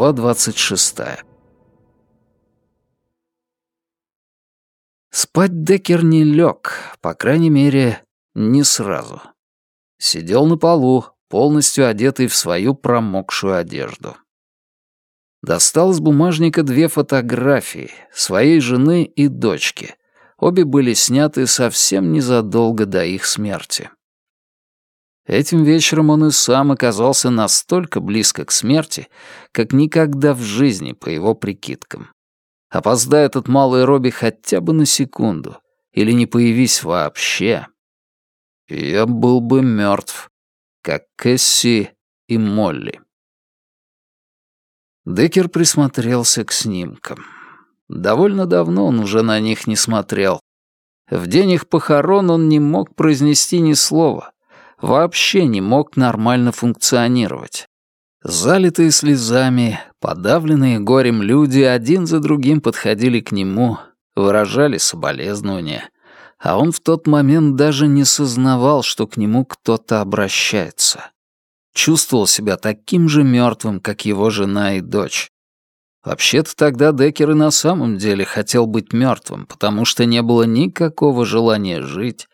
Глава 26. Спать Деккер не лег, по крайней мере, не сразу. Сидел на полу, полностью одетый в свою промокшую одежду. Достал из бумажника две фотографии, своей жены и дочки. Обе были сняты совсем незадолго до их смерти. Этим вечером он и сам оказался настолько близко к смерти, как никогда в жизни, по его прикидкам. Опоздай этот малый Робби хотя бы на секунду, или не появись вообще, я был бы мертв, как Кэсси и Молли. Деккер присмотрелся к снимкам. Довольно давно он уже на них не смотрел. В день их похорон он не мог произнести ни слова, вообще не мог нормально функционировать. Залитые слезами, подавленные горем люди один за другим подходили к нему, выражали соболезнования, а он в тот момент даже не сознавал, что к нему кто-то обращается. Чувствовал себя таким же мертвым, как его жена и дочь. Вообще-то тогда Деккер и на самом деле хотел быть мертвым, потому что не было никакого желания жить,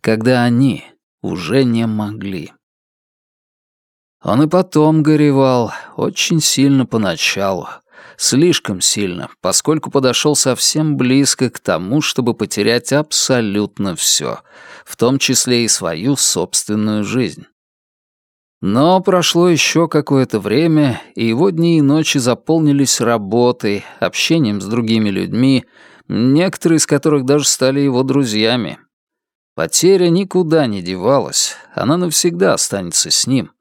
когда они, уже не могли. Он и потом горевал, очень сильно поначалу, слишком сильно, поскольку подошел совсем близко к тому, чтобы потерять абсолютно все, в том числе и свою собственную жизнь. Но прошло еще какое-то время, и его дни и ночи заполнились работой, общением с другими людьми, некоторые из которых даже стали его друзьями, Потеря никуда не девалась, она навсегда останется с ним.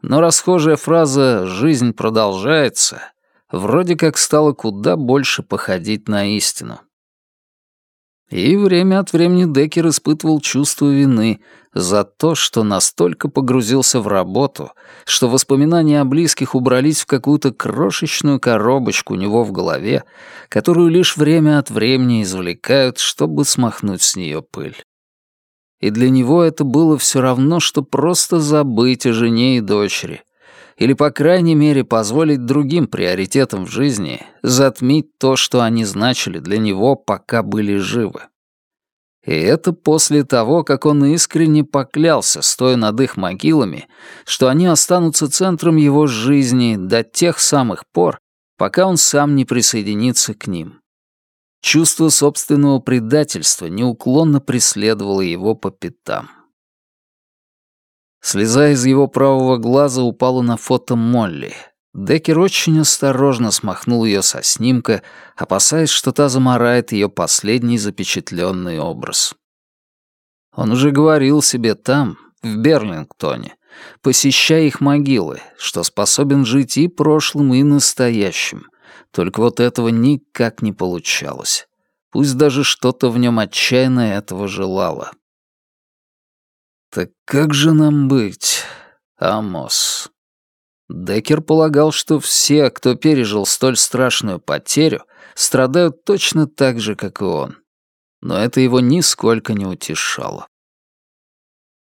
Но расхожая фраза «жизнь продолжается» вроде как стала куда больше походить на истину. И время от времени Деккер испытывал чувство вины за то, что настолько погрузился в работу, что воспоминания о близких убрались в какую-то крошечную коробочку у него в голове, которую лишь время от времени извлекают, чтобы смахнуть с нее пыль и для него это было все равно, что просто забыть о жене и дочери, или, по крайней мере, позволить другим приоритетам в жизни затмить то, что они значили для него, пока были живы. И это после того, как он искренне поклялся, стоя над их могилами, что они останутся центром его жизни до тех самых пор, пока он сам не присоединится к ним. Чувство собственного предательства неуклонно преследовало его по пятам. Слеза из его правого глаза упала на фото Молли. Деккер очень осторожно смахнул ее со снимка, опасаясь, что та заморает ее последний запечатленный образ. Он уже говорил себе там, в Берлингтоне, посещая их могилы, что способен жить и прошлым, и настоящим, только вот этого никак не получалось. Пусть даже что-то в нем отчаянно этого желало. Так как же нам быть, Амос? Деккер полагал, что все, кто пережил столь страшную потерю, страдают точно так же, как и он. Но это его нисколько не утешало.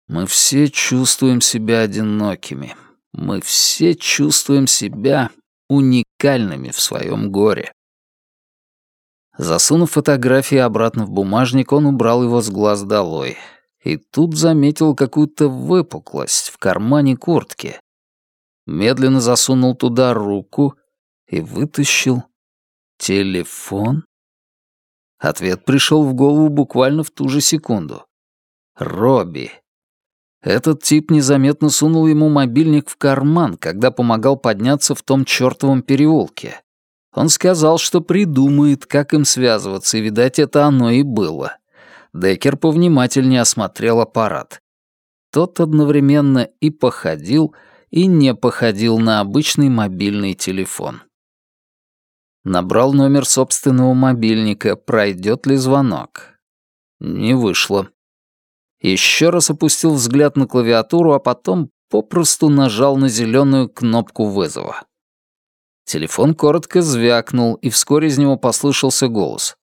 Мы все чувствуем себя одинокими. Мы все чувствуем себя уникальными в своем горе. Засунув фотографии обратно в бумажник, он убрал его с глаз долой. И тут заметил какую-то выпуклость в кармане куртки. Медленно засунул туда руку и вытащил телефон. Ответ пришел в голову буквально в ту же секунду. Робби. Этот тип незаметно сунул ему мобильник в карман, когда помогал подняться в том чертовом переулке. Он сказал, что придумает, как им связываться, и, видать, это оно и было. Деккер повнимательнее осмотрел аппарат. Тот одновременно и походил, и не походил на обычный мобильный телефон. Набрал номер собственного мобильника, пройдет ли звонок. Не вышло. Еще раз опустил взгляд на клавиатуру, а потом попросту нажал на зеленую кнопку вызова. Телефон коротко звякнул, и вскоре из него послышался голос.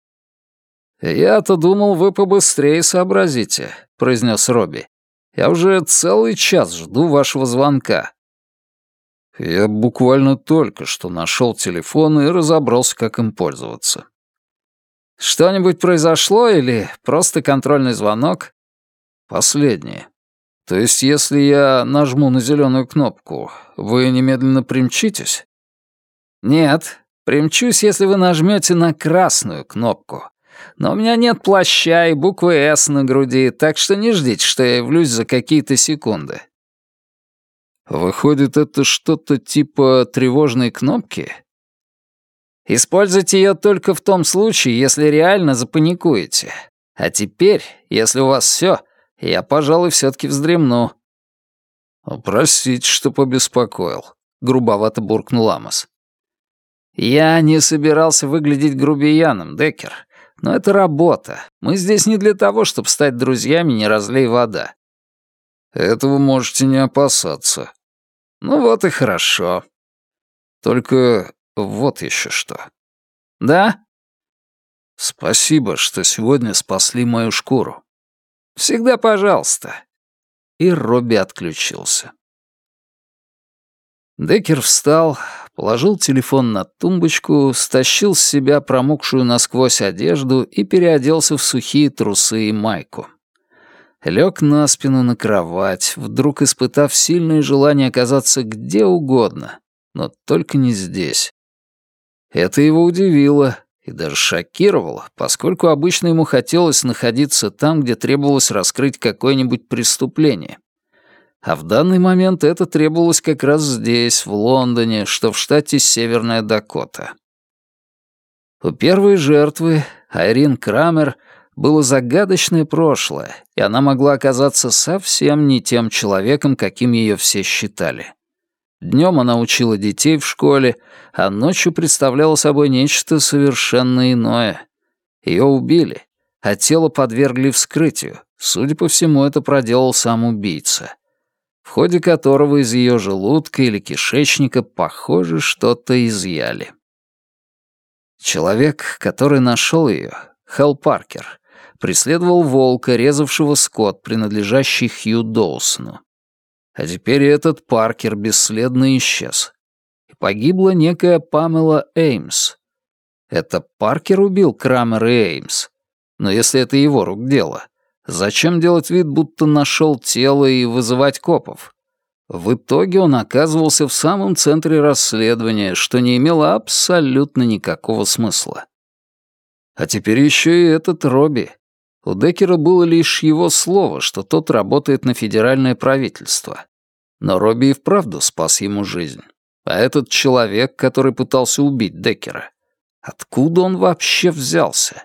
«Я-то думал, вы побыстрее сообразите», — произнес Робби. «Я уже целый час жду вашего звонка». Я буквально только что нашел телефон и разобрался, как им пользоваться. Что-нибудь произошло или просто контрольный звонок? Последнее. То есть, если я нажму на зеленую кнопку, вы немедленно примчитесь? Нет, примчусь, если вы нажмете на красную кнопку. Но у меня нет плаща и буквы «С» на груди, так что не ждите, что я явлюсь за какие-то секунды. Выходит, это что-то типа тревожной кнопки? Используйте ее только в том случае, если реально запаникуете. А теперь, если у вас все, я, пожалуй, все-таки вздремну. Простите, что побеспокоил, грубовато буркнул Амос. Я не собирался выглядеть грубияном, Деккер. Но это работа. Мы здесь не для того, чтобы стать друзьями, не разлей вода. Этого можете не опасаться. Ну вот и хорошо. Только вот еще что. Да? Спасибо, что сегодня спасли мою шкуру. Всегда пожалуйста. И Робби отключился. Деккер встал, положил телефон на тумбочку, стащил с себя промокшую насквозь одежду и переоделся в сухие трусы и майку лег на спину на кровать, вдруг испытав сильное желание оказаться где угодно, но только не здесь. Это его удивило и даже шокировало, поскольку обычно ему хотелось находиться там, где требовалось раскрыть какое-нибудь преступление. А в данный момент это требовалось как раз здесь, в Лондоне, что в штате Северная Дакота. У первой жертвы, Айрин Крамер, было загадочное прошлое, и она могла оказаться совсем не тем человеком, каким ее все считали. Днем она учила детей в школе, а ночью представляла собой нечто совершенно иное. Ее убили, а тело подвергли вскрытию. Судя по всему, это проделал сам убийца, в ходе которого из ее желудка или кишечника, похоже, что-то изъяли. Человек, который нашел ее, Хелл Паркер, преследовал волка, резавшего скот, принадлежащий Хью Доусону. А теперь этот Паркер бесследно исчез. И погибла некая Памела Эймс. Это Паркер убил Крамер и Эймс. Но если это его рук дело, зачем делать вид, будто нашел тело и вызывать копов? В итоге он оказывался в самом центре расследования, что не имело абсолютно никакого смысла. А теперь еще и этот Робби, у Деккера было лишь его слово, что тот работает на федеральное правительство. Но Робби и вправду спас ему жизнь. А этот человек, который пытался убить Деккера, откуда он вообще взялся?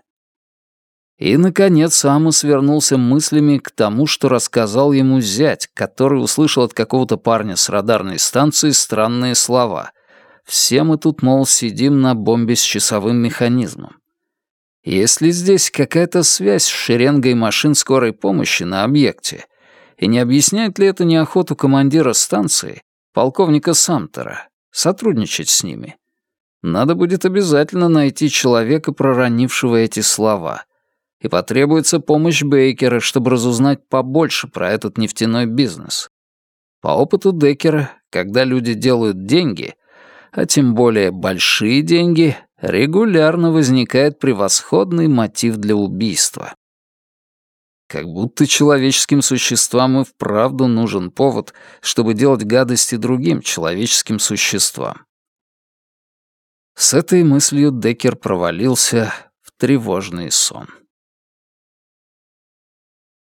И, наконец, Амос вернулся мыслями к тому, что рассказал ему зять, который услышал от какого-то парня с радарной станции странные слова. «Все мы тут, мол, сидим на бомбе с часовым механизмом». Есть ли здесь какая-то связь с шеренгой машин скорой помощи на объекте? И не объясняет ли это неохоту командира станции, полковника Самтера, сотрудничать с ними? Надо будет обязательно найти человека, проронившего эти слова. И потребуется помощь Бейкера, чтобы разузнать побольше про этот нефтяной бизнес. По опыту Деккера, когда люди делают деньги, а тем более большие деньги, регулярно возникает превосходный мотив для убийства. Как будто человеческим существам и вправду нужен повод, чтобы делать гадости другим человеческим существам. С этой мыслью Деккер провалился в тревожный сон.